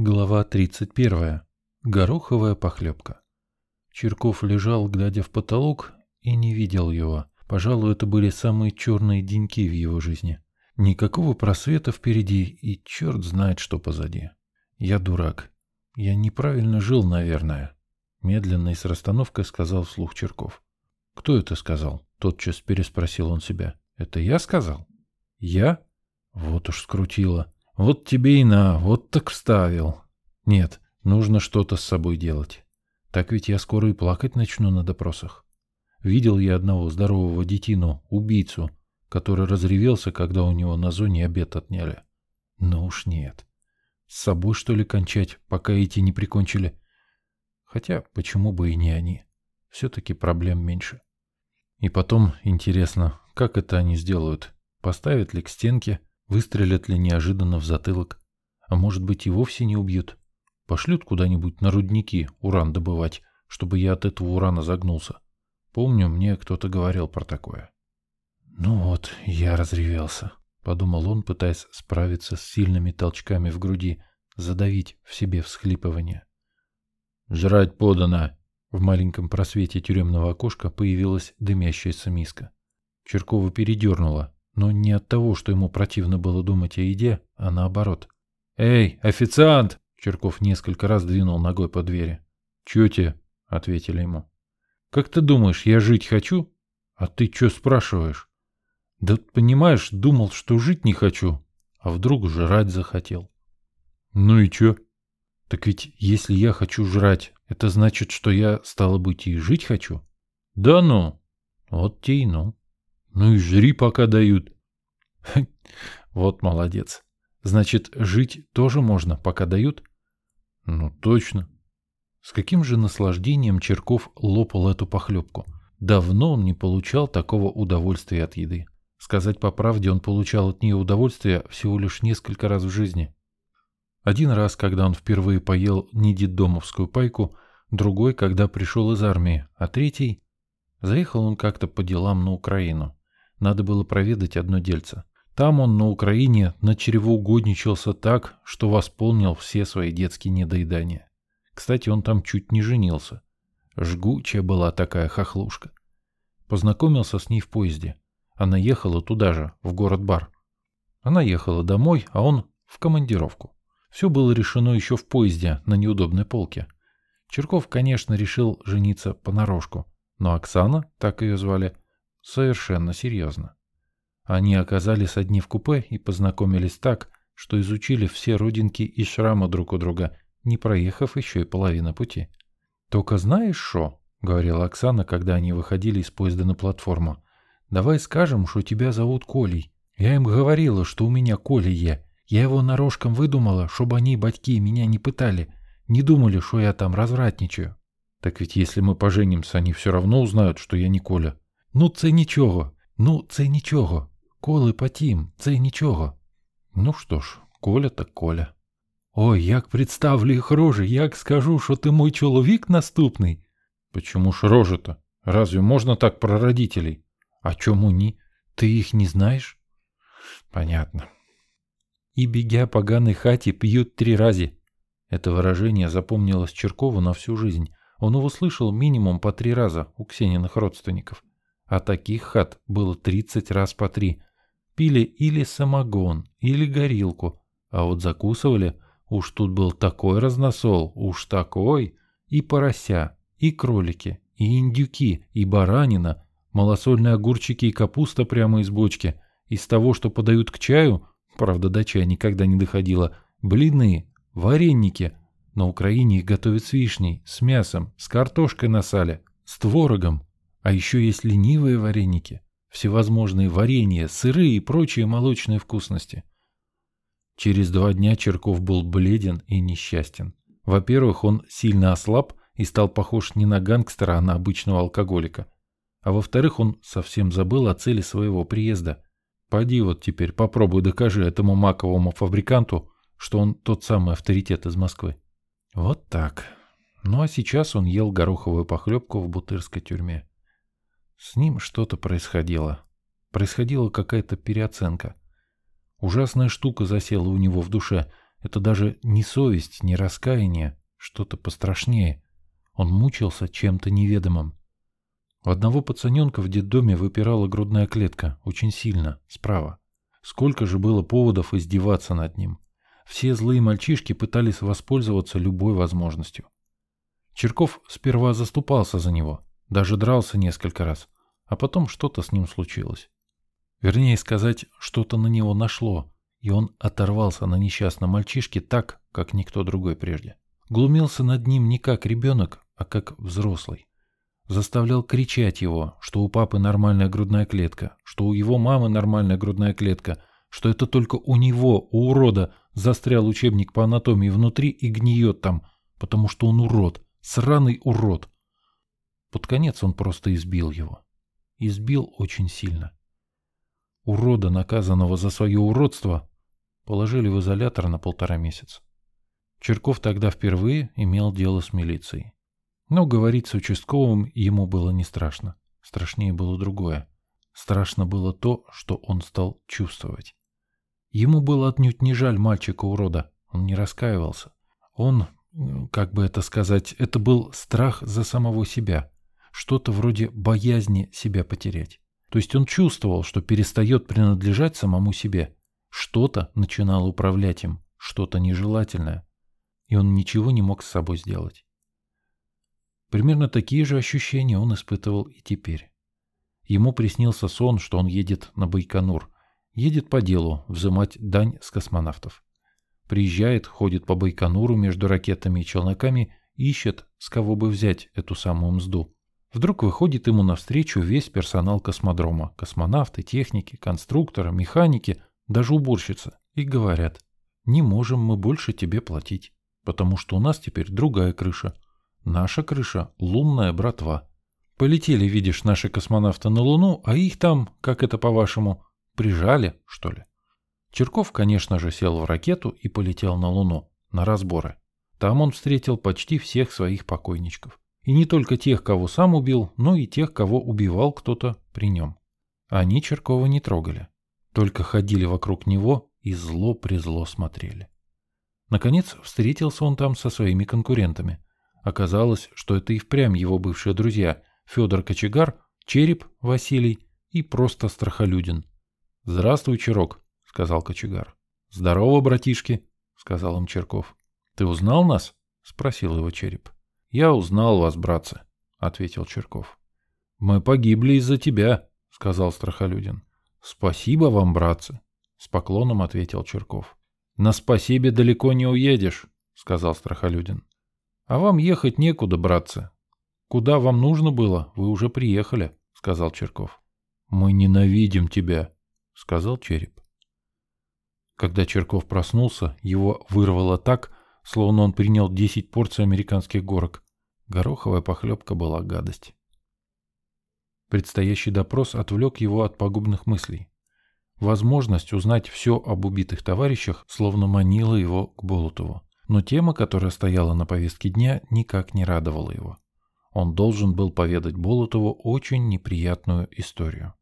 Глава 31. Гороховая похлебка. Черков лежал, глядя в потолок, и не видел его. Пожалуй, это были самые черные деньки в его жизни. Никакого просвета впереди, и черт знает, что позади. Я дурак. Я неправильно жил, наверное. Медленно и с расстановкой сказал вслух Черков. «Кто это сказал?» Тотчас переспросил он себя. «Это я сказал?» «Я?» Вот уж скрутило. Вот тебе и на, вот так вставил. Нет, нужно что-то с собой делать. Так ведь я скоро и плакать начну на допросах. Видел я одного здорового детину, убийцу, который разревелся, когда у него на зоне обед отняли. Но уж нет. С собой, что ли, кончать, пока эти не прикончили? Хотя, почему бы и не они? Все-таки проблем меньше. И потом, интересно, как это они сделают? Поставят ли к стенке, Выстрелят ли неожиданно в затылок? А может быть и вовсе не убьют? Пошлют куда-нибудь на рудники уран добывать, чтобы я от этого урана загнулся. Помню, мне кто-то говорил про такое. Ну вот, я разревелся, подумал он, пытаясь справиться с сильными толчками в груди, задавить в себе всхлипывание. «Жрать подано!» В маленьком просвете тюремного окошка появилась дымящаяся миска. Черкова передернула, но не от того, что ему противно было думать о еде, а наоборот. «Эй, официант!» Черков несколько раз двинул ногой по двери. «Чё тебе?» — ответили ему. «Как ты думаешь, я жить хочу? А ты чё спрашиваешь?» «Да понимаешь, думал, что жить не хочу, а вдруг жрать захотел». «Ну и чё?» «Так ведь если я хочу жрать, это значит, что я, стало быть, и жить хочу?» «Да ну!» «Вот те и ну». Ну и жри, пока дают. Вот молодец. Значит, жить тоже можно, пока дают? Ну, точно. С каким же наслаждением Черков лопал эту похлебку. Давно он не получал такого удовольствия от еды. Сказать по правде, он получал от нее удовольствие всего лишь несколько раз в жизни. Один раз, когда он впервые поел недедомовскую пайку, другой, когда пришел из армии, а третий... Заехал он как-то по делам на Украину. Надо было проведать одно дельце. Там он на Украине начревоугодничался так, что восполнил все свои детские недоедания. Кстати, он там чуть не женился. Жгучая была такая хохлушка. Познакомился с ней в поезде. Она ехала туда же, в город-бар. Она ехала домой, а он в командировку. Все было решено еще в поезде на неудобной полке. Черков, конечно, решил жениться понарошку, но Оксана, так ее звали, Совершенно серьезно. Они оказались одни в купе и познакомились так, что изучили все родинки и шрамы друг у друга, не проехав еще и половину пути. «Только знаешь что?» — говорила Оксана, когда они выходили из поезда на платформу. «Давай скажем, что тебя зовут Колей. Я им говорила, что у меня Коля я. Я его нарожком выдумала, чтобы они, батьки, меня не пытали. Не думали, что я там развратничаю». «Так ведь если мы поженимся, они все равно узнают, что я не Коля», Ну, це нічого. Ну, це нічого. Коли потім, це нічого. Ну что ж, Коля так Коля. Ой, як представлю їх рожи, як скажу, що ти мой чоловік наступний. Почему ж рожи-то? Разве можно так про родителей? А чому ні? Ты их не знаешь? Понятно. И бегя поганой хате пьют три рази. Это выражение запомнилось Черкову на всю жизнь. Он его слышал минимум по три раза у Ксениных родственников а таких хат было 30 раз по три. Пили или самогон, или горилку, а вот закусывали, уж тут был такой разносол, уж такой, и порося, и кролики, и индюки, и баранина, малосольные огурчики и капуста прямо из бочки, из того, что подают к чаю, правда до чая никогда не доходило, блины, вареники, на Украине их готовят с вишней, с мясом, с картошкой на сале, с творогом, а еще есть ленивые вареники, всевозможные варенья, сыры и прочие молочные вкусности. Через два дня Черков был бледен и несчастен. Во-первых, он сильно ослаб и стал похож не на гангстера, а на обычного алкоголика. А во-вторых, он совсем забыл о цели своего приезда. Пойди вот теперь попробуй докажи этому маковому фабриканту, что он тот самый авторитет из Москвы. Вот так. Ну а сейчас он ел гороховую похлебку в бутырской тюрьме. С ним что-то происходило. Происходила какая-то переоценка. Ужасная штука засела у него в душе. Это даже не совесть, не раскаяние, что-то пострашнее. Он мучился чем-то неведомым. У одного пацаненка в детдоме выпирала грудная клетка, очень сильно, справа. Сколько же было поводов издеваться над ним. Все злые мальчишки пытались воспользоваться любой возможностью. Черков сперва заступался за него, даже дрался несколько раз, а потом что-то с ним случилось. Вернее сказать, что-то на него нашло, и он оторвался на несчастном мальчишке так, как никто другой прежде. Глумился над ним не как ребенок, а как взрослый. Заставлял кричать его, что у папы нормальная грудная клетка, что у его мамы нормальная грудная клетка, что это только у него, у урода, застрял учебник по анатомии внутри и гниет там, потому что он урод, сраный урод. Под конец он просто избил его. Избил очень сильно. Урода, наказанного за свое уродство, положили в изолятор на полтора месяца. Черков тогда впервые имел дело с милицией. Но говорить с участковым ему было не страшно. Страшнее было другое. Страшно было то, что он стал чувствовать. Ему было отнюдь не жаль мальчика-урода, он не раскаивался. Он, как бы это сказать, это был страх за самого себя, что-то вроде боязни себя потерять. То есть он чувствовал, что перестает принадлежать самому себе. Что-то начинало управлять им, что-то нежелательное. И он ничего не мог с собой сделать. Примерно такие же ощущения он испытывал и теперь. Ему приснился сон, что он едет на Байконур – Едет по делу, взымать дань с космонавтов. Приезжает, ходит по Байконуру между ракетами и челноками, ищет, с кого бы взять эту самую мзду. Вдруг выходит ему навстречу весь персонал космодрома, космонавты, техники, конструкторы, механики, даже уборщица, и говорят, не можем мы больше тебе платить, потому что у нас теперь другая крыша. Наша крыша – лунная братва. Полетели, видишь, наши космонавты на Луну, а их там, как это по-вашему, Прижали, что ли? Черков, конечно же, сел в ракету и полетел на Луну, на разборы. Там он встретил почти всех своих покойничков. И не только тех, кого сам убил, но и тех, кого убивал кто-то при нем. Они Черкова не трогали. Только ходили вокруг него и зло-призло смотрели. Наконец, встретился он там со своими конкурентами. Оказалось, что это и впрямь его бывшие друзья Федор Кочегар, Череп Василий и просто Страхолюдин, «Здравствуй, Чирок», — сказал кочегар. «Здорово, братишки», — сказал им Черков. «Ты узнал нас?» — спросил его череп. «Я узнал вас, братцы», — ответил Черков. «Мы погибли из-за тебя», — сказал Страхолюдин. «Спасибо вам, братцы», — с поклоном ответил Черков. «На спасибо далеко не уедешь», — сказал Страхолюдин. «А вам ехать некуда, братцы. Куда вам нужно было, вы уже приехали», — сказал Черков. «Мы ненавидим тебя», — сказал череп. Когда Черков проснулся, его вырвало так, словно он принял 10 порций американских горок. Гороховая похлебка была гадость. Предстоящий допрос отвлек его от пагубных мыслей. Возможность узнать все об убитых товарищах словно манила его к Болотову. Но тема, которая стояла на повестке дня, никак не радовала его. Он должен был поведать Болотову очень неприятную историю.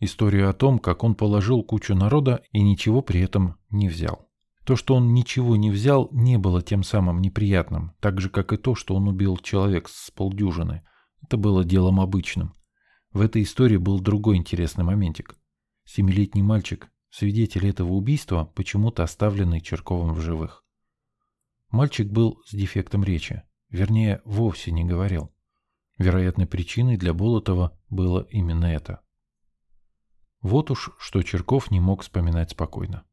Историю о том, как он положил кучу народа и ничего при этом не взял. То, что он ничего не взял, не было тем самым неприятным, так же, как и то, что он убил человек с полдюжины. Это было делом обычным. В этой истории был другой интересный моментик. Семилетний мальчик, свидетель этого убийства, почему-то оставленный Черковым в живых. Мальчик был с дефектом речи, вернее, вовсе не говорил. Вероятной причиной для Болотова было именно это. Вот уж что Черков не мог вспоминать спокойно.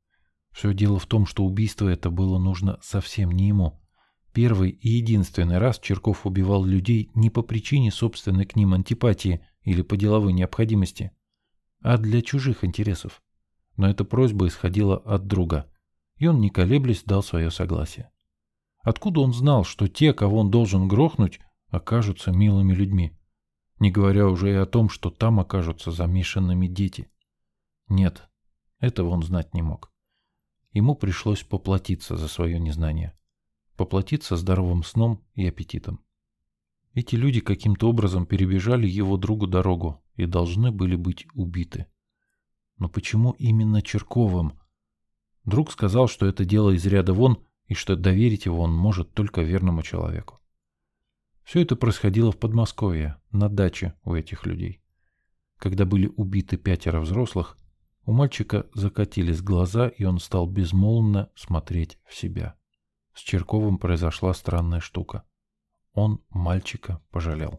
Все дело в том, что убийство это было нужно совсем не ему. Первый и единственный раз Черков убивал людей не по причине собственной к ним антипатии или по деловой необходимости, а для чужих интересов. Но эта просьба исходила от друга, и он, не колеблясь, дал свое согласие. Откуда он знал, что те, кого он должен грохнуть, окажутся милыми людьми? Не говоря уже и о том, что там окажутся замешанными дети. Нет, этого он знать не мог. Ему пришлось поплатиться за свое незнание. Поплатиться здоровым сном и аппетитом. Эти люди каким-то образом перебежали его другу дорогу и должны были быть убиты. Но почему именно Черковым? Друг сказал, что это дело из ряда вон, и что доверить его он может только верному человеку. Все это происходило в Подмосковье, на даче у этих людей. Когда были убиты пятеро взрослых, у мальчика закатились глаза, и он стал безмолвно смотреть в себя. С Черковым произошла странная штука. Он мальчика пожалел.